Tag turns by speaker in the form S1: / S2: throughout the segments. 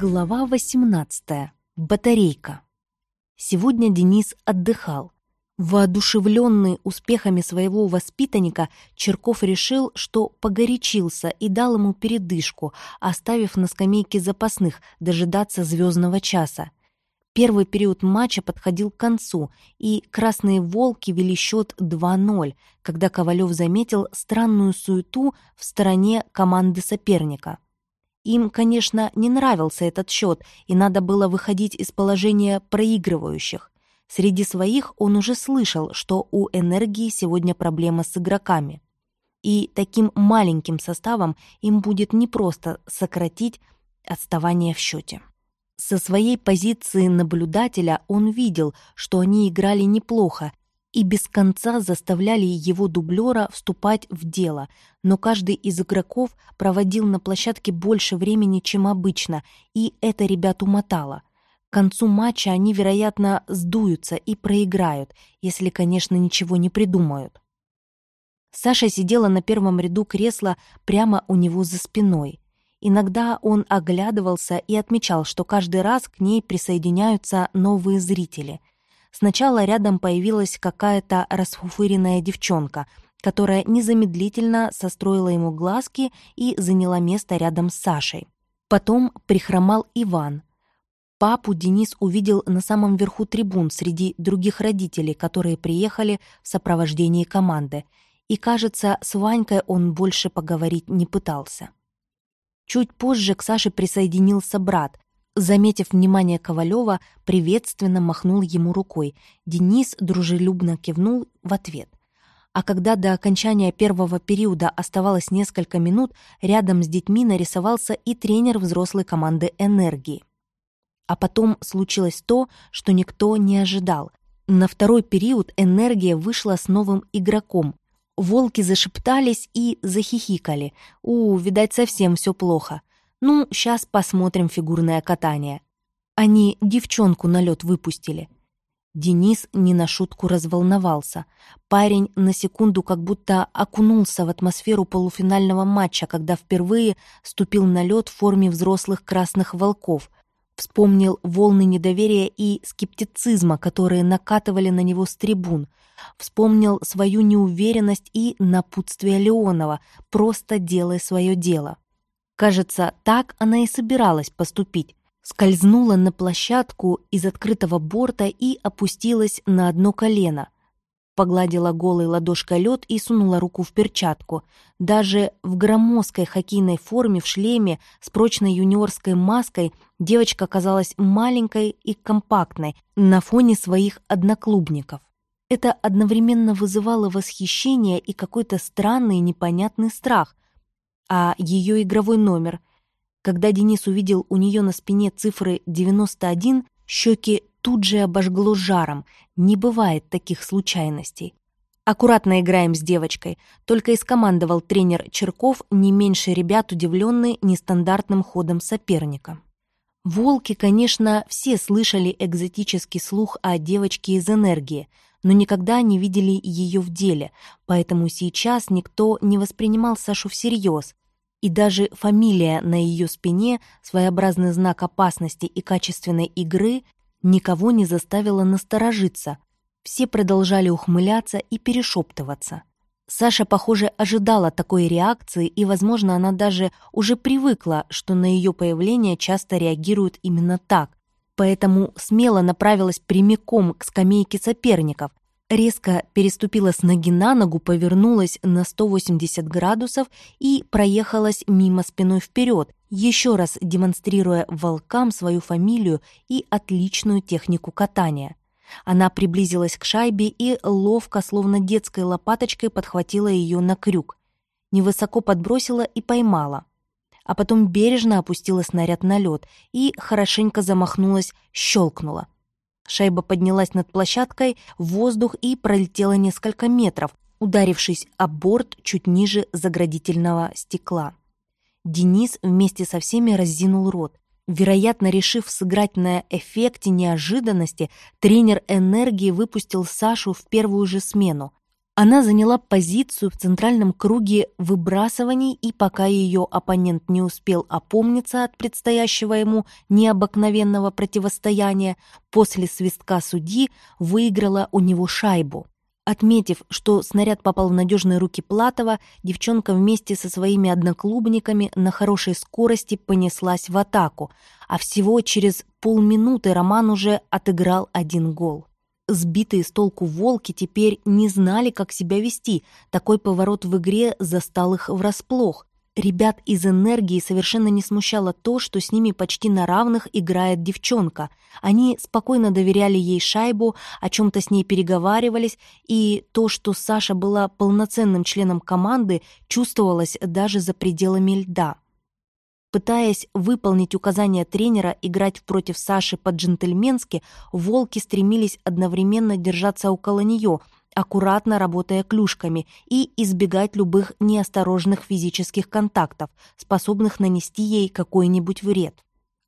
S1: Глава 18. Батарейка. Сегодня Денис отдыхал. Воодушевленный успехами своего воспитанника, Черков решил, что погорячился и дал ему передышку, оставив на скамейке запасных дожидаться звездного часа. Первый период матча подходил к концу, и «Красные волки» вели счет 2-0, когда Ковалев заметил странную суету в стороне команды соперника. Им, конечно, не нравился этот счет, и надо было выходить из положения проигрывающих. Среди своих он уже слышал, что у «Энергии» сегодня проблема с игроками. И таким маленьким составом им будет непросто сократить отставание в счете. Со своей позиции наблюдателя он видел, что они играли неплохо, и без конца заставляли его дублера вступать в дело, но каждый из игроков проводил на площадке больше времени, чем обычно, и это ребят умотало. К концу матча они, вероятно, сдуются и проиграют, если, конечно, ничего не придумают. Саша сидела на первом ряду кресла прямо у него за спиной. Иногда он оглядывался и отмечал, что каждый раз к ней присоединяются новые зрители — Сначала рядом появилась какая-то расфуфыренная девчонка, которая незамедлительно состроила ему глазки и заняла место рядом с Сашей. Потом прихромал Иван. Папу Денис увидел на самом верху трибун среди других родителей, которые приехали в сопровождении команды. И, кажется, с Ванькой он больше поговорить не пытался. Чуть позже к Саше присоединился брат, Заметив внимание Ковалева, приветственно махнул ему рукой. Денис дружелюбно кивнул в ответ. А когда до окончания первого периода оставалось несколько минут, рядом с детьми нарисовался и тренер взрослой команды «Энергии». А потом случилось то, что никто не ожидал. На второй период «Энергия» вышла с новым игроком. Волки зашептались и захихикали. «У, видать, совсем все плохо». Ну, сейчас посмотрим фигурное катание. Они девчонку на лед выпустили. Денис не на шутку разволновался. Парень на секунду как будто окунулся в атмосферу полуфинального матча, когда впервые ступил на лед в форме взрослых красных волков. Вспомнил волны недоверия и скептицизма, которые накатывали на него с трибун. Вспомнил свою неуверенность и напутствие Леонова «просто делай свое дело». Кажется, так она и собиралась поступить. Скользнула на площадку из открытого борта и опустилась на одно колено. Погладила голой ладошкой лед и сунула руку в перчатку. Даже в громоздкой хоккейной форме, в шлеме, с прочной юниорской маской девочка казалась маленькой и компактной на фоне своих одноклубников. Это одновременно вызывало восхищение и какой-то странный непонятный страх — а ее игровой номер. Когда Денис увидел у нее на спине цифры 91, щеки тут же обожгло жаром. Не бывает таких случайностей. Аккуратно играем с девочкой, только и скомандовал тренер Черков, не меньше ребят удивленный нестандартным ходом соперника. Волки, конечно, все слышали экзотический слух о девочке из энергии, но никогда не видели ее в деле, поэтому сейчас никто не воспринимал Сашу всерьез, и даже фамилия на ее спине, своеобразный знак опасности и качественной игры, никого не заставила насторожиться. Все продолжали ухмыляться и перешептываться. Саша, похоже, ожидала такой реакции, и, возможно, она даже уже привыкла, что на ее появление часто реагируют именно так. Поэтому смело направилась прямиком к скамейке соперников, резко переступила с ноги на ногу, повернулась на 180 градусов и проехалась мимо спиной вперед, еще раз демонстрируя волкам свою фамилию и отличную технику катания. Она приблизилась к шайбе и ловко, словно детской лопаточкой, подхватила ее на крюк. Невысоко подбросила и поймала. А потом бережно опустила снаряд на лед и хорошенько замахнулась, щелкнула — Шайба поднялась над площадкой в воздух и пролетела несколько метров, ударившись об борт чуть ниже заградительного стекла. Денис вместе со всеми разинул рот. Вероятно, решив сыграть на эффекте неожиданности, тренер энергии выпустил Сашу в первую же смену. Она заняла позицию в центральном круге выбрасываний, и пока ее оппонент не успел опомниться от предстоящего ему необыкновенного противостояния, после свистка судьи выиграла у него шайбу. Отметив, что снаряд попал в надежные руки Платова, девчонка вместе со своими одноклубниками на хорошей скорости понеслась в атаку, а всего через полминуты Роман уже отыграл один гол. Сбитые с толку волки теперь не знали, как себя вести. Такой поворот в игре застал их врасплох. Ребят из энергии совершенно не смущало то, что с ними почти на равных играет девчонка. Они спокойно доверяли ей шайбу, о чем-то с ней переговаривались, и то, что Саша была полноценным членом команды, чувствовалось даже за пределами льда. Пытаясь выполнить указания тренера играть против Саши по-джентльменски, волки стремились одновременно держаться около нее, аккуратно работая клюшками, и избегать любых неосторожных физических контактов, способных нанести ей какой-нибудь вред.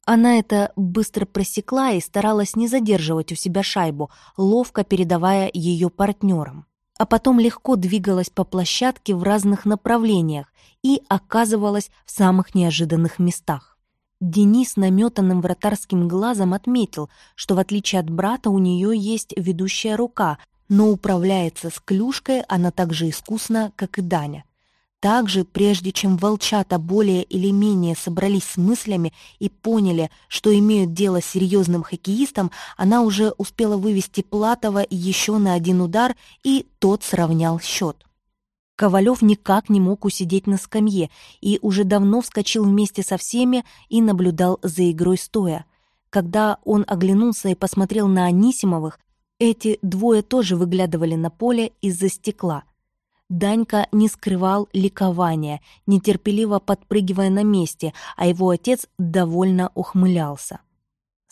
S1: Она это быстро просекла и старалась не задерживать у себя шайбу, ловко передавая ее партнерам а потом легко двигалась по площадке в разных направлениях и оказывалась в самых неожиданных местах. Денис наметанным вратарским глазом отметил, что в отличие от брата у нее есть ведущая рука, но управляется с клюшкой она так же искусно, как и Даня. Также, прежде чем волчата более или менее собрались с мыслями и поняли, что имеют дело с серьезным хоккеистом, она уже успела вывести Платова еще на один удар, и тот сравнял счет. Ковалев никак не мог усидеть на скамье и уже давно вскочил вместе со всеми и наблюдал за игрой стоя. Когда он оглянулся и посмотрел на Анисимовых, эти двое тоже выглядывали на поле из-за стекла — Данька не скрывал ликования, нетерпеливо подпрыгивая на месте, а его отец довольно ухмылялся.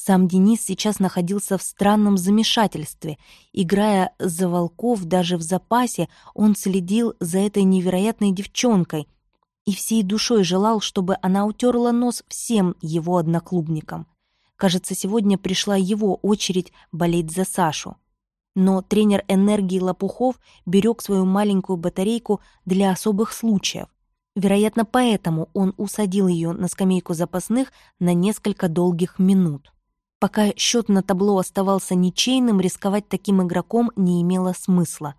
S1: Сам Денис сейчас находился в странном замешательстве. Играя за волков даже в запасе, он следил за этой невероятной девчонкой и всей душой желал, чтобы она утерла нос всем его одноклубникам. Кажется, сегодня пришла его очередь болеть за Сашу но тренер энергии Лопухов берег свою маленькую батарейку для особых случаев. Вероятно, поэтому он усадил ее на скамейку запасных на несколько долгих минут. Пока счет на табло оставался ничейным, рисковать таким игроком не имело смысла.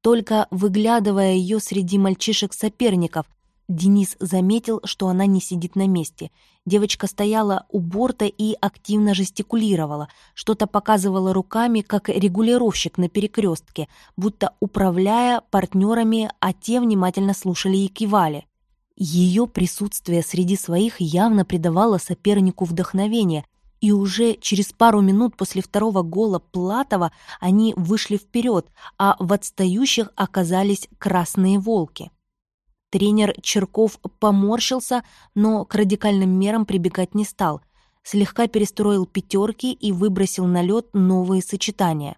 S1: Только выглядывая ее среди мальчишек-соперников, Денис заметил, что она не сидит на месте. Девочка стояла у борта и активно жестикулировала, что-то показывала руками, как регулировщик на перекрестке, будто управляя партнерами, а те внимательно слушали и кивали. Ее присутствие среди своих явно придавало сопернику вдохновение, и уже через пару минут после второго гола Платова они вышли вперед, а в отстающих оказались красные волки. Тренер Черков поморщился, но к радикальным мерам прибегать не стал. Слегка перестроил пятерки и выбросил на лед новые сочетания.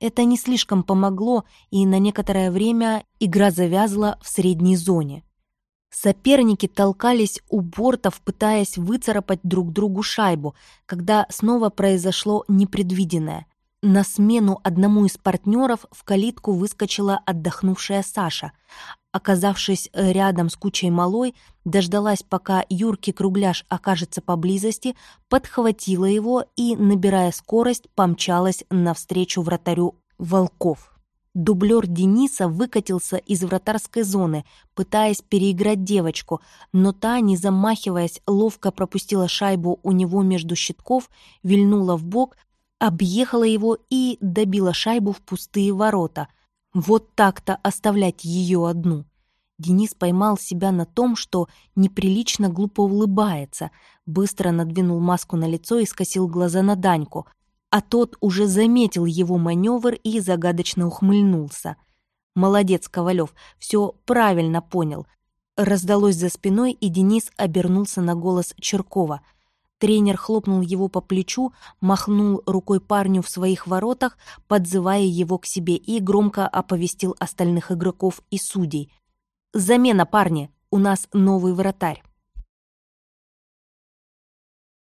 S1: Это не слишком помогло, и на некоторое время игра завязла в средней зоне. Соперники толкались у бортов, пытаясь выцарапать друг другу шайбу, когда снова произошло непредвиденное. На смену одному из партнеров в калитку выскочила отдохнувшая Саша. Оказавшись рядом с кучей малой, дождалась, пока Юрки Кругляш окажется поблизости, подхватила его и, набирая скорость, помчалась навстречу вратарю Волков. Дублер Дениса выкатился из вратарской зоны, пытаясь переиграть девочку, но та, не замахиваясь, ловко пропустила шайбу у него между щитков, вильнула в бок, объехала его и добила шайбу в пустые ворота. Вот так-то оставлять ее одну. Денис поймал себя на том, что неприлично глупо улыбается, быстро надвинул маску на лицо и скосил глаза на Даньку, а тот уже заметил его маневр и загадочно ухмыльнулся. «Молодец, Ковалев, все правильно понял». Раздалось за спиной, и Денис обернулся на голос Черкова — Тренер хлопнул его по плечу, махнул рукой парню в своих воротах, подзывая его к себе и громко оповестил остальных игроков и судей. «Замена, парни! У нас новый вратарь!»